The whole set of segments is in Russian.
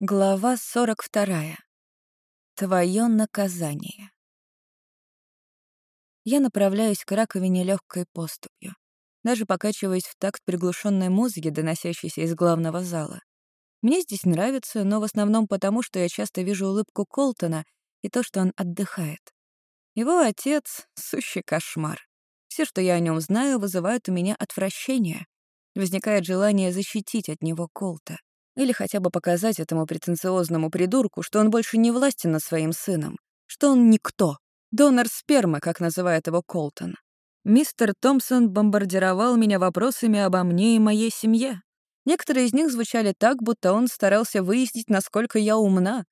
Глава 42. Твое наказание. Я направляюсь к раковине легкой поступью, даже покачиваясь в такт приглушенной музыки, доносящейся из главного зала. Мне здесь нравится, но в основном потому, что я часто вижу улыбку Колтона и то, что он отдыхает. Его отец — сущий кошмар. Все, что я о нем знаю, вызывают у меня отвращение. Возникает желание защитить от него Колта. Или хотя бы показать этому претенциозному придурку, что он больше не властен над своим сыном, что он никто. Донор спермы, как называет его Колтон. Мистер Томпсон бомбардировал меня вопросами обо мне и моей семье. Некоторые из них звучали так, будто он старался выяснить, насколько я умна.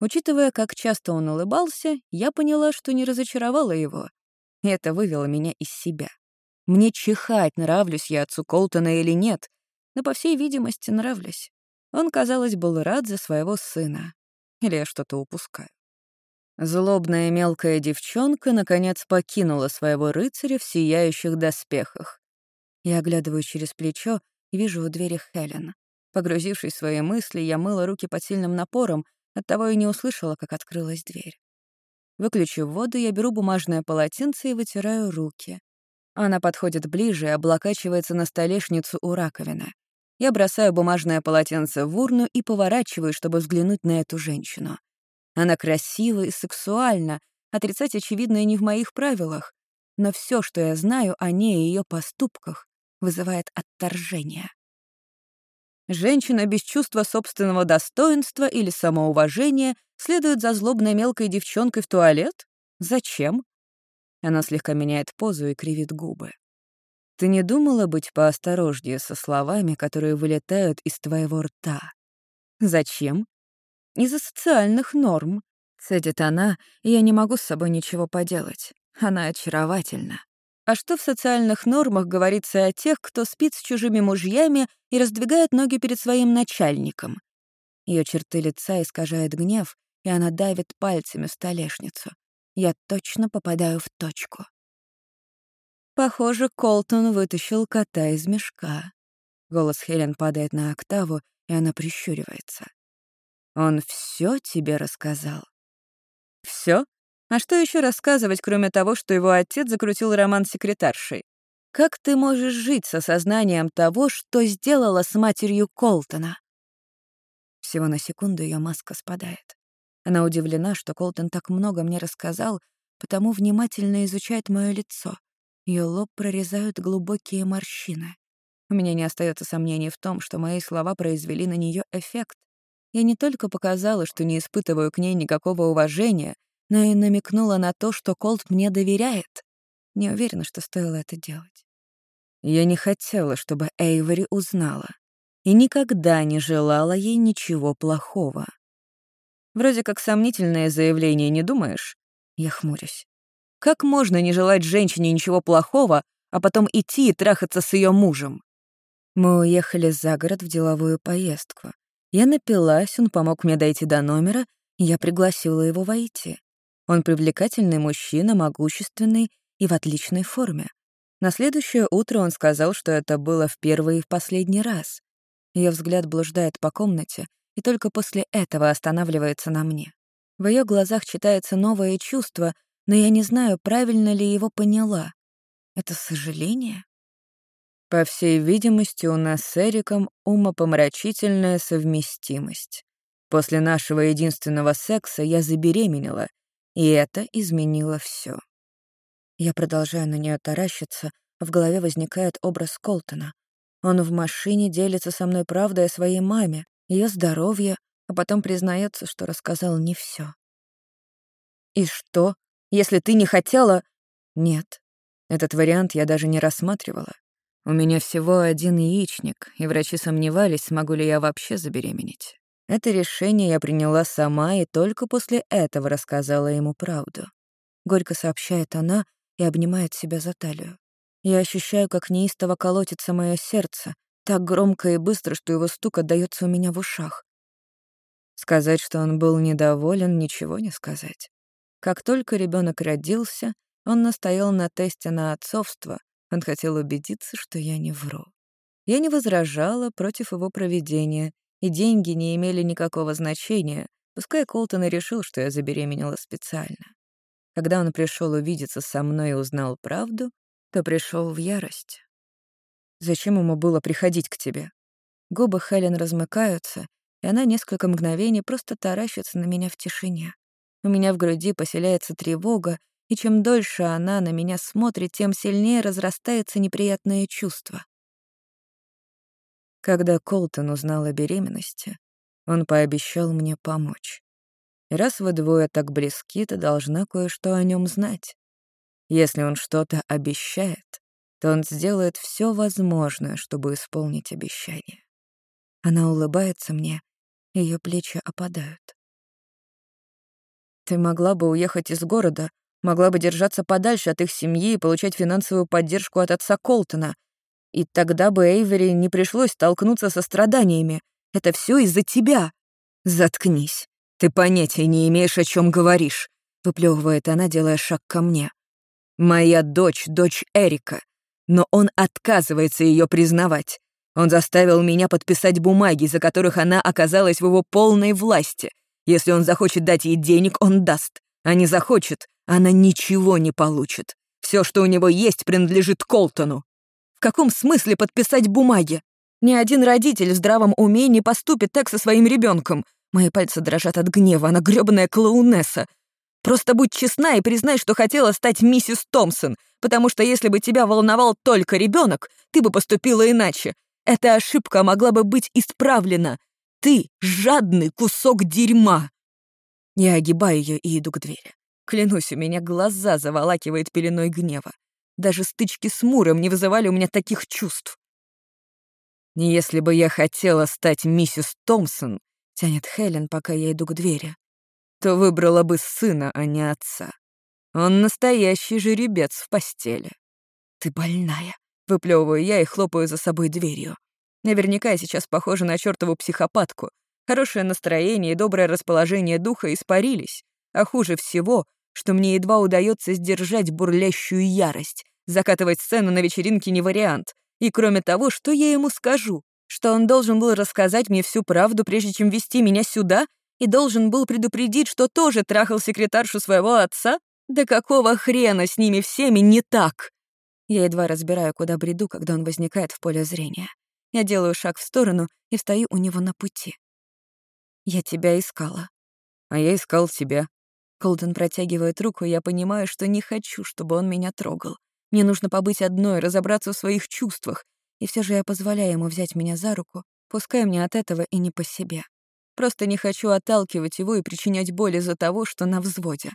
Учитывая, как часто он улыбался, я поняла, что не разочаровала его. И это вывело меня из себя. Мне чихать, нравлюсь я отцу Колтона или нет, но, по всей видимости, нравлюсь. Он, казалось, был рад за своего сына. Или я что-то упускаю. Злобная мелкая девчонка, наконец, покинула своего рыцаря в сияющих доспехах. Я оглядываю через плечо и вижу у двери Хелен. Погрузившись в свои мысли, я мыла руки под сильным напором, оттого и не услышала, как открылась дверь. Выключив воду, я беру бумажное полотенце и вытираю руки. Она подходит ближе и облокачивается на столешницу у раковины. Я бросаю бумажное полотенце в урну и поворачиваю, чтобы взглянуть на эту женщину. Она красива и сексуальна, отрицать очевидное не в моих правилах, но все, что я знаю о ней и ее поступках, вызывает отторжение. Женщина без чувства собственного достоинства или самоуважения следует за злобной мелкой девчонкой в туалет? Зачем? Она слегка меняет позу и кривит губы. Ты не думала быть поосторожнее со словами, которые вылетают из твоего рта? Зачем? Из-за социальных норм. Цедит она, и я не могу с собой ничего поделать. Она очаровательна. А что в социальных нормах говорится о тех, кто спит с чужими мужьями и раздвигает ноги перед своим начальником? Ее черты лица искажает гнев, и она давит пальцами в столешницу. Я точно попадаю в точку. Похоже, Колтон вытащил кота из мешка. Голос Хелен падает на октаву, и она прищуривается. Он все тебе рассказал? Все? А что еще рассказывать, кроме того, что его отец закрутил роман с секретаршей? Как ты можешь жить с осознанием того, что сделала с матерью Колтона? Всего на секунду ее маска спадает. Она удивлена, что Колтон так много мне рассказал, потому внимательно изучает мое лицо. Ее лоб прорезают глубокие морщины. У меня не остается сомнений в том, что мои слова произвели на нее эффект. Я не только показала, что не испытываю к ней никакого уважения, но и намекнула на то, что Колт мне доверяет. Не уверена, что стоило это делать. Я не хотела, чтобы Эйвори узнала. И никогда не желала ей ничего плохого. Вроде как сомнительное заявление, не думаешь? Я хмурюсь. Как можно не желать женщине ничего плохого, а потом идти и трахаться с ее мужем? Мы уехали за город в деловую поездку. Я напилась, он помог мне дойти до номера, и я пригласила его войти. Он привлекательный мужчина, могущественный и в отличной форме. На следующее утро он сказал, что это было в первый и в последний раз. Ее взгляд блуждает по комнате, и только после этого останавливается на мне. В ее глазах читается новое чувство, но я не знаю, правильно ли его поняла. Это сожаление? По всей видимости, у нас с Эриком умопомрачительная совместимость. После нашего единственного секса я забеременела, и это изменило все. Я продолжаю на нее таращиться, в голове возникает образ Колтона. Он в машине делится со мной правдой о своей маме, ее здоровье, а потом признается, что рассказал не все. И что? Если ты не хотела...» «Нет. Этот вариант я даже не рассматривала. У меня всего один яичник, и врачи сомневались, смогу ли я вообще забеременеть. Это решение я приняла сама и только после этого рассказала ему правду. Горько сообщает она и обнимает себя за талию. Я ощущаю, как неистово колотится мое сердце, так громко и быстро, что его стук отдаётся у меня в ушах. Сказать, что он был недоволен, ничего не сказать. Как только ребенок родился, он настоял на тесте на отцовство. Он хотел убедиться, что я не вру. Я не возражала против его проведения, и деньги не имели никакого значения, пускай Колтон и решил, что я забеременела специально. Когда он пришел увидеться со мной и узнал правду, то пришел в ярость. Зачем ему было приходить к тебе? Губы Хелен размыкаются, и она несколько мгновений просто таращится на меня в тишине. У меня в груди поселяется тревога, и чем дольше она на меня смотрит, тем сильнее разрастается неприятное чувство. Когда Колтон узнал о беременности, он пообещал мне помочь. Раз вы двое так близки, то должна кое-что о нем знать. Если он что-то обещает, то он сделает все возможное, чтобы исполнить обещание. Она улыбается мне, ее плечи опадают. Ты могла бы уехать из города, могла бы держаться подальше от их семьи и получать финансовую поддержку от отца Колтона. И тогда бы Эйвери не пришлось столкнуться со страданиями. Это все из-за тебя. Заткнись. Ты понятия не имеешь, о чем говоришь, выплевывает она, делая шаг ко мне. Моя дочь — дочь Эрика, но он отказывается ее признавать. Он заставил меня подписать бумаги, за которых она оказалась в его полной власти. Если он захочет дать ей денег, он даст. А не захочет, она ничего не получит. Все, что у него есть, принадлежит Колтону. В каком смысле подписать бумаги? Ни один родитель в здравом уме не поступит так со своим ребенком. Мои пальцы дрожат от гнева, она грёбаная клоунесса. Просто будь честна и признай, что хотела стать миссис Томпсон, потому что если бы тебя волновал только ребенок, ты бы поступила иначе. Эта ошибка могла бы быть исправлена. Ты — жадный кусок дерьма. Я огибаю ее и иду к двери. Клянусь, у меня глаза заволакивает пеленой гнева. Даже стычки с Муром не вызывали у меня таких чувств. «Если бы я хотела стать миссис Томпсон», — тянет Хелен, пока я иду к двери, то выбрала бы сына, а не отца. Он настоящий жеребец в постели. «Ты больная», — выплевываю я и хлопаю за собой дверью. Наверняка я сейчас похожа на чертову психопатку. Хорошее настроение и доброе расположение духа испарились. А хуже всего, что мне едва удается сдержать бурлящую ярость. Закатывать сцену на вечеринке не вариант. И кроме того, что я ему скажу? Что он должен был рассказать мне всю правду, прежде чем вести меня сюда? И должен был предупредить, что тоже трахал секретаршу своего отца? Да какого хрена с ними всеми не так? Я едва разбираю, куда бреду, когда он возникает в поле зрения. Я делаю шаг в сторону и встаю у него на пути. Я тебя искала. А я искал тебя. Колден протягивает руку, и я понимаю, что не хочу, чтобы он меня трогал. Мне нужно побыть одной, разобраться в своих чувствах. И все же я позволяю ему взять меня за руку, пускай мне от этого и не по себе. Просто не хочу отталкивать его и причинять боль из-за того, что на взводе.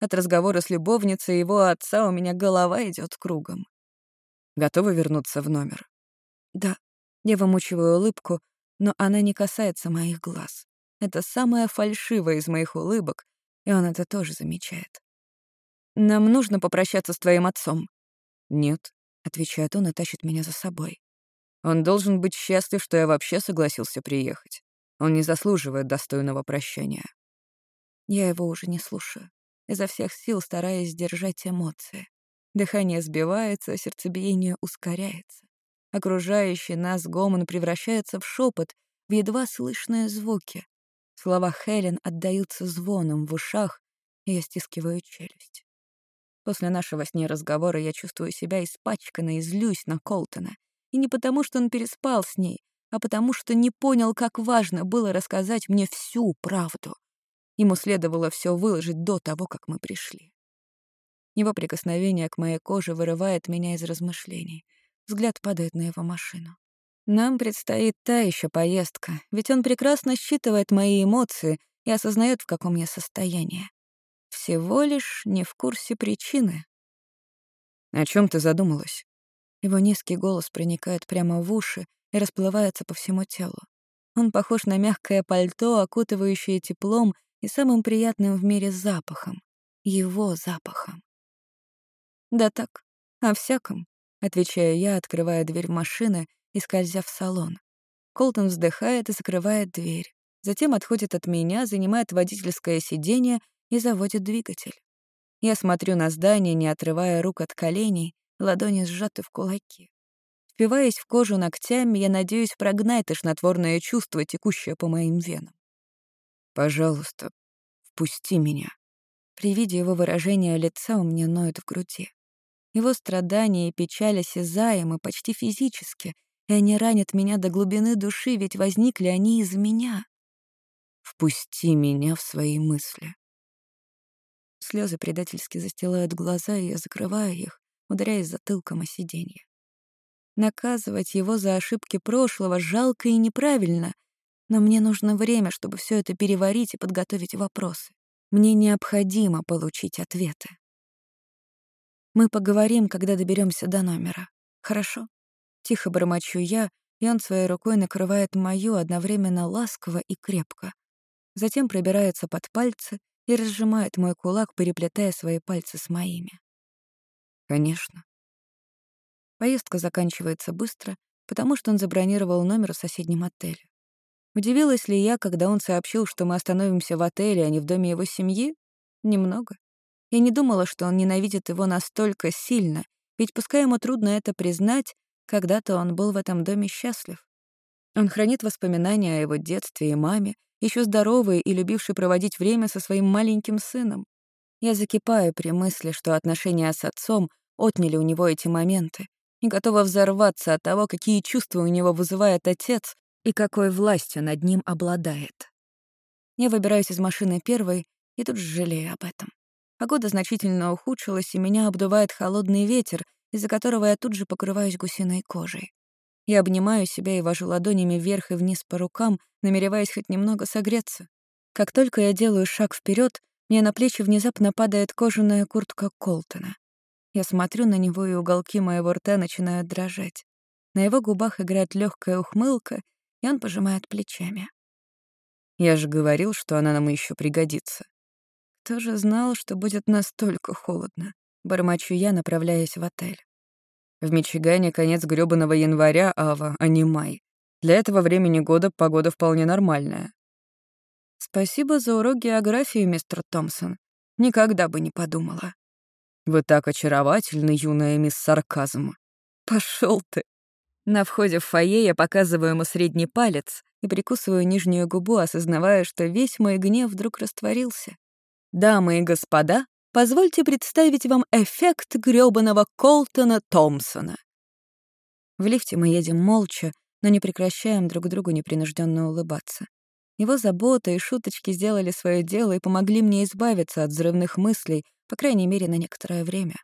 От разговора с любовницей его отца у меня голова идет кругом. Готовы вернуться в номер? Да. Я вымучиваю улыбку, но она не касается моих глаз. Это самая фальшивая из моих улыбок, и он это тоже замечает. «Нам нужно попрощаться с твоим отцом». «Нет», — отвечает он и тащит меня за собой. «Он должен быть счастлив, что я вообще согласился приехать. Он не заслуживает достойного прощения». Я его уже не слушаю, изо всех сил стараясь сдержать эмоции. Дыхание сбивается, сердцебиение ускоряется. Окружающий нас гомон превращается в шепот, в едва слышные звуки. Слова Хелен отдаются звоном в ушах, и я стискиваю челюсть. После нашего с ней разговора я чувствую себя испачканной и злюсь на Колтона. И не потому, что он переспал с ней, а потому, что не понял, как важно было рассказать мне всю правду. Ему следовало все выложить до того, как мы пришли. Его прикосновение к моей коже вырывает меня из размышлений. Взгляд падает на его машину. Нам предстоит та еще поездка, ведь он прекрасно считывает мои эмоции и осознает, в каком я состоянии. Всего лишь не в курсе причины. «О чем ты задумалась?» Его низкий голос проникает прямо в уши и расплывается по всему телу. Он похож на мягкое пальто, окутывающее теплом и самым приятным в мире запахом. Его запахом. «Да так, о всяком», — отвечаю я, открывая дверь машины и скользя в салон. Колтон вздыхает и закрывает дверь. Затем отходит от меня, занимает водительское сиденье и заводит двигатель. Я смотрю на здание, не отрывая рук от коленей, ладони сжаты в кулаки. Впиваясь в кожу ногтями, я надеюсь прогнать тошнотворное чувство, текущее по моим венам. «Пожалуйста, впусти меня». При виде его выражения лица у меня ноет в груди. Его страдания и печаль осязаемы почти физически, и они ранят меня до глубины души, ведь возникли они из меня. «Впусти меня в свои мысли». Слезы предательски застилают глаза, и я закрываю их, ударяясь затылком о сиденье. Наказывать его за ошибки прошлого жалко и неправильно, но мне нужно время, чтобы все это переварить и подготовить вопросы. Мне необходимо получить ответы. Мы поговорим, когда доберемся до номера. Хорошо? Тихо бормочу я, и он своей рукой накрывает мою одновременно ласково и крепко. Затем пробирается под пальцы и разжимает мой кулак, переплетая свои пальцы с моими. Конечно. Поездка заканчивается быстро, потому что он забронировал номер в соседнем отеле. Удивилась ли я, когда он сообщил, что мы остановимся в отеле, а не в доме его семьи? Немного. Я не думала, что он ненавидит его настолько сильно, ведь пускай ему трудно это признать, когда-то он был в этом доме счастлив. Он хранит воспоминания о его детстве и маме, еще здоровый и любивший проводить время со своим маленьким сыном. Я закипаю при мысли, что отношения с отцом отняли у него эти моменты, и готова взорваться от того, какие чувства у него вызывает отец и какой властью над ним обладает. Я выбираюсь из машины первой и тут же жалею об этом. Погода значительно ухудшилась, и меня обдувает холодный ветер, из-за которого я тут же покрываюсь гусиной кожей. Я обнимаю себя и вожу ладонями вверх и вниз по рукам, намереваясь хоть немного согреться. Как только я делаю шаг вперед, мне на плечи внезапно падает кожаная куртка Колтона. Я смотрю на него, и уголки моего рта начинают дрожать. На его губах играет легкая ухмылка, и он пожимает плечами. Я же говорил, что она нам еще пригодится. Кто же знал, что будет настолько холодно? Бормочу я, направляясь в отель. В Мичигане конец грёбаного января, Ава, а не май. Для этого времени года погода вполне нормальная. Спасибо за урок географии, мистер Томпсон. Никогда бы не подумала. Вы так очаровательны, юная мисс Сарказм. Пошел ты. На входе в фойе я показываю ему средний палец и прикусываю нижнюю губу, осознавая, что весь мой гнев вдруг растворился. Дамы и господа, позвольте представить вам эффект грёбаного Колтона Томпсона. В лифте мы едем молча, но не прекращаем друг другу непринужденно улыбаться. Его забота и шуточки сделали свое дело и помогли мне избавиться от взрывных мыслей, по крайней мере, на некоторое время.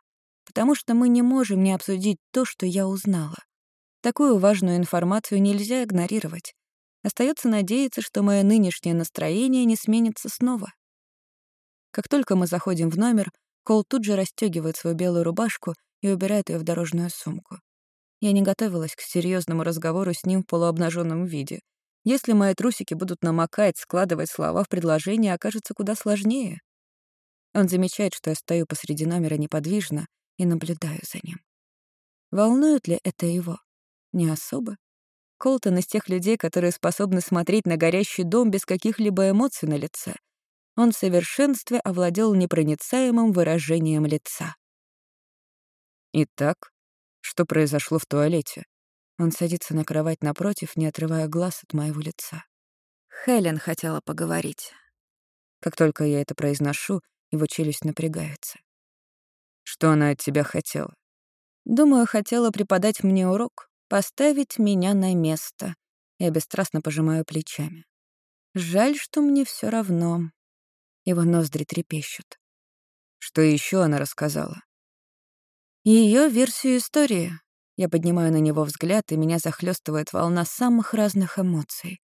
Потому что мы не можем не обсудить то, что я узнала. Такую важную информацию нельзя игнорировать. Остается надеяться, что мое нынешнее настроение не сменится снова. Как только мы заходим в номер, Кол тут же расстегивает свою белую рубашку и убирает ее в дорожную сумку. Я не готовилась к серьезному разговору с ним в полуобнаженном виде. Если мои трусики будут намокать, складывать слова в предложение окажется куда сложнее. Он замечает, что я стою посреди номера неподвижно и наблюдаю за ним. Волнует ли это его? Не особо. Колтон из тех людей, которые способны смотреть на горящий дом без каких-либо эмоций на лице. Он в совершенстве овладел непроницаемым выражением лица. «Итак, что произошло в туалете?» Он садится на кровать напротив, не отрывая глаз от моего лица. Хелен хотела поговорить. Как только я это произношу, его челюсть напрягается. Что она от тебя хотела? Думаю, хотела преподать мне урок, поставить меня на место. Я бесстрастно пожимаю плечами. Жаль, что мне все равно. Его ноздри трепещут. Что еще она рассказала? Ее версию истории. Я поднимаю на него взгляд, и меня захлестывает волна самых разных эмоций.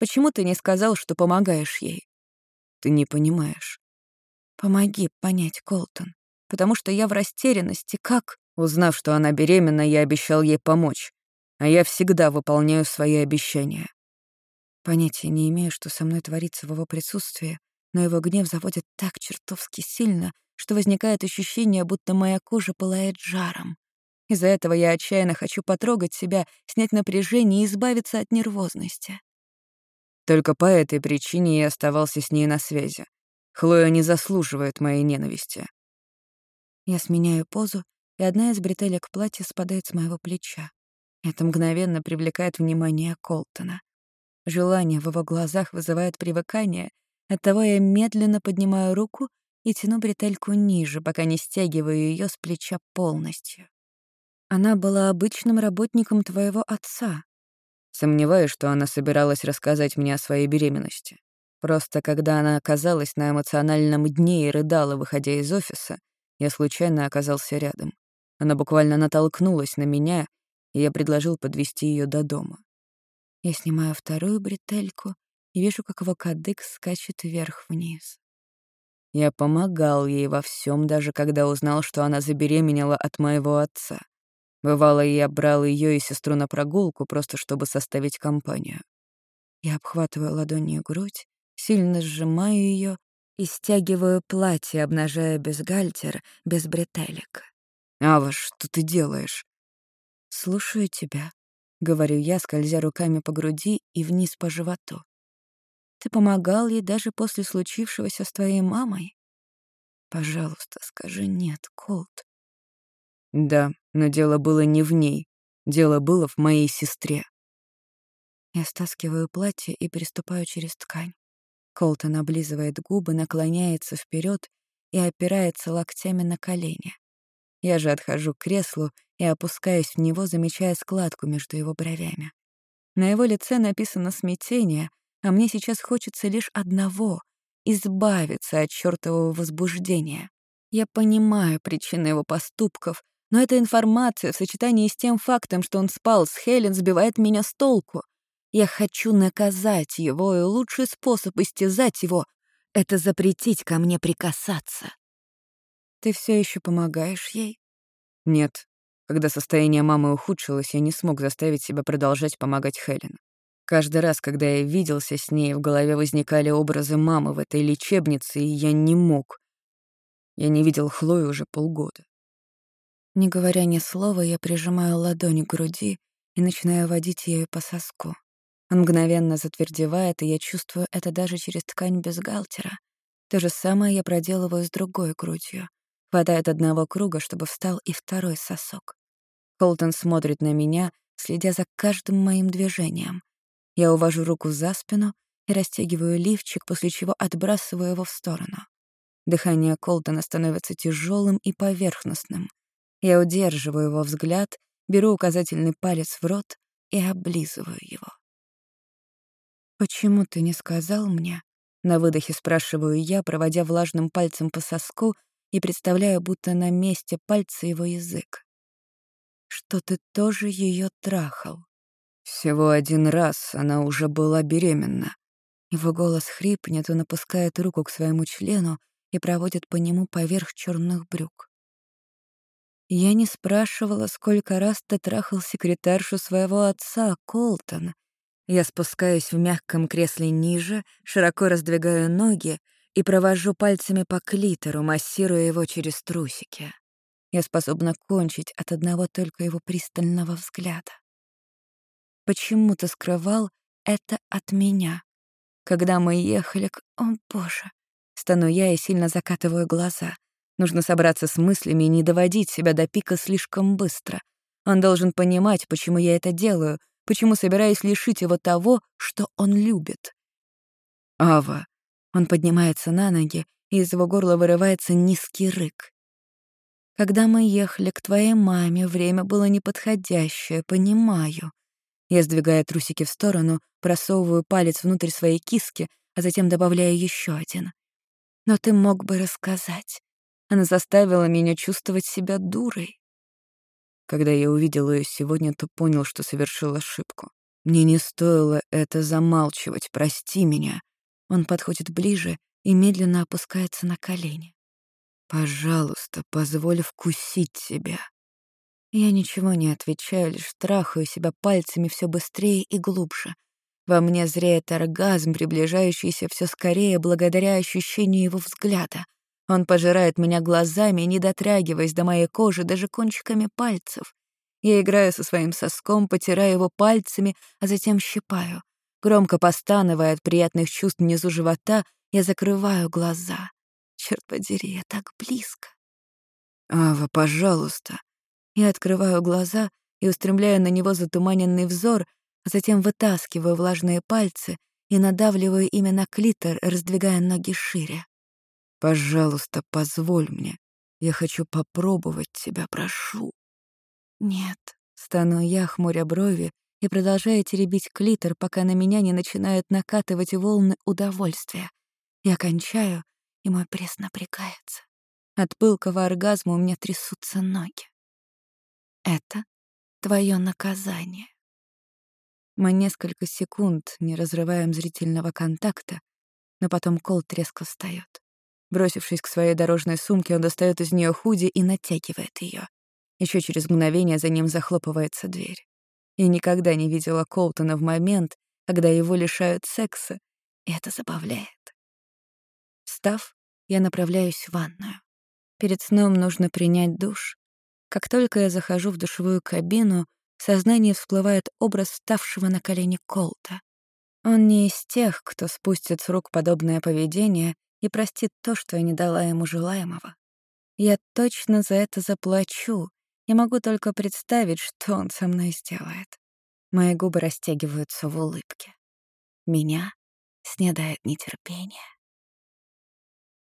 Почему ты не сказал, что помогаешь ей? Ты не понимаешь. Помоги понять, Колтон. Потому что я в растерянности. Как? Узнав, что она беременна, я обещал ей помочь. А я всегда выполняю свои обещания. Понятия не имею, что со мной творится в его присутствии, но его гнев заводит так чертовски сильно, что возникает ощущение, будто моя кожа пылает жаром. Из-за этого я отчаянно хочу потрогать себя, снять напряжение и избавиться от нервозности. Только по этой причине я оставался с ней на связи. Хлоя не заслуживает моей ненависти. Я сменяю позу, и одна из бретелек платья спадает с моего плеча. Это мгновенно привлекает внимание Колтона. Желание в его глазах вызывает привыкание, оттого я медленно поднимаю руку и тяну бретельку ниже, пока не стягиваю ее с плеча полностью. Она была обычным работником твоего отца. Сомневаюсь, что она собиралась рассказать мне о своей беременности. Просто когда она оказалась на эмоциональном дне и рыдала, выходя из офиса, я случайно оказался рядом. Она буквально натолкнулась на меня, и я предложил подвести ее до дома. Я снимаю вторую бретельку и вижу, как его кадык скачет вверх-вниз. Я помогал ей во всем, даже когда узнал, что она забеременела от моего отца. Бывало, я брал ее и сестру на прогулку, просто чтобы составить компанию. Я обхватываю ладонью грудь, сильно сжимаю ее и стягиваю платье, обнажая бюстгальтер, без бретелек. «Ава, что ты делаешь?» «Слушаю тебя», — говорю я, скользя руками по груди и вниз по животу. «Ты помогал ей даже после случившегося с твоей мамой?» «Пожалуйста, скажи нет, Колт». «Да, но дело было не в ней. Дело было в моей сестре». Я стаскиваю платье и переступаю через ткань. Колтон облизывает губы, наклоняется вперед и опирается локтями на колени. Я же отхожу к креслу и опускаюсь в него, замечая складку между его бровями. На его лице написано смятение, а мне сейчас хочется лишь одного — избавиться от чёртового возбуждения. Я понимаю причины его поступков, но эта информация в сочетании с тем фактом, что он спал с Хелен, сбивает меня с толку. Я хочу наказать его, и лучший способ истязать его — это запретить ко мне прикасаться. Ты все еще помогаешь ей? Нет. Когда состояние мамы ухудшилось, я не смог заставить себя продолжать помогать Хелен. Каждый раз, когда я виделся с ней, в голове возникали образы мамы в этой лечебнице, и я не мог. Я не видел Хлою уже полгода. Не говоря ни слова, я прижимаю ладонь к груди и начинаю водить ею по соску. Он мгновенно затвердевает, и я чувствую это даже через ткань бюстгальтера. То же самое я проделываю с другой грудью. Хватает одного круга, чтобы встал и второй сосок. Колтон смотрит на меня, следя за каждым моим движением. Я увожу руку за спину и растягиваю лифчик, после чего отбрасываю его в сторону. Дыхание Колтона становится тяжелым и поверхностным. Я удерживаю его взгляд, беру указательный палец в рот и облизываю его. «Почему ты не сказал мне?» На выдохе спрашиваю я, проводя влажным пальцем по соску и представляя, будто на месте пальца его язык. «Что ты тоже ее трахал?» Всего один раз она уже была беременна. Его голос хрипнет, он опускает руку к своему члену и проводит по нему поверх черных брюк. Я не спрашивала, сколько раз ты трахал секретаршу своего отца, Колтон, я спускаюсь в мягком кресле ниже, широко раздвигаю ноги и провожу пальцами по клитору, массируя его через трусики. Я способна кончить от одного только его пристального взгляда. Почему ты скрывал это от меня? Когда мы ехали к... О, боже! Стану я и сильно закатываю глаза. Нужно собраться с мыслями и не доводить себя до пика слишком быстро. Он должен понимать, почему я это делаю, почему собираюсь лишить его того, что он любит. «Ава!» Он поднимается на ноги, и из его горла вырывается низкий рык. «Когда мы ехали к твоей маме, время было неподходящее, понимаю». Я сдвигаю трусики в сторону, просовываю палец внутрь своей киски, а затем добавляю еще один. «Но ты мог бы рассказать». Она заставила меня чувствовать себя дурой. Когда я увидел ее сегодня, то понял, что совершил ошибку. Мне не стоило это замалчивать, прости меня. Он подходит ближе и медленно опускается на колени. Пожалуйста, позволь вкусить тебя. Я ничего не отвечаю, лишь трахаю себя пальцами все быстрее и глубже. Во мне зреет оргазм, приближающийся все скорее благодаря ощущению его взгляда — он пожирает меня глазами, не дотрагиваясь до моей кожи даже кончиками пальцев. Я играю со своим соском, потираю его пальцами, а затем щипаю. Громко постановая от приятных чувств внизу живота, я закрываю глаза. Черт подери, я так близко. «Ава, пожалуйста». Я открываю глаза и устремляю на него затуманенный взор, а затем вытаскиваю влажные пальцы и надавливаю ими на клитор, раздвигая ноги шире. «Пожалуйста, позволь мне. Я хочу попробовать тебя, прошу». «Нет», — стану я, хмуря брови, и продолжая теребить клитор, пока на меня не начинают накатывать волны удовольствия. Я кончаю, и мой пресс напрягается. От пылкого оргазма у меня трясутся ноги. Это твое наказание. Мы несколько секунд не разрываем зрительного контакта, но потом Колт резко встает. Бросившись к своей дорожной сумке, он достает из нее худи и натягивает ее. Еще через мгновение за ним захлопывается дверь. Я никогда не видела Колтона в момент, когда его лишают секса, и это забавляет. Встав, я направляюсь в ванную. Перед сном нужно принять душ. Как только я захожу в душевую кабину, в сознании всплывает образ ставшего на колени Колта. Он не из тех, кто спустит с рук подобное поведение и простит то, что я не дала ему желаемого. Я точно за это заплачу, и могу только представить, что он со мной сделает. Мои губы растягиваются в улыбке. Меня снедает нетерпение.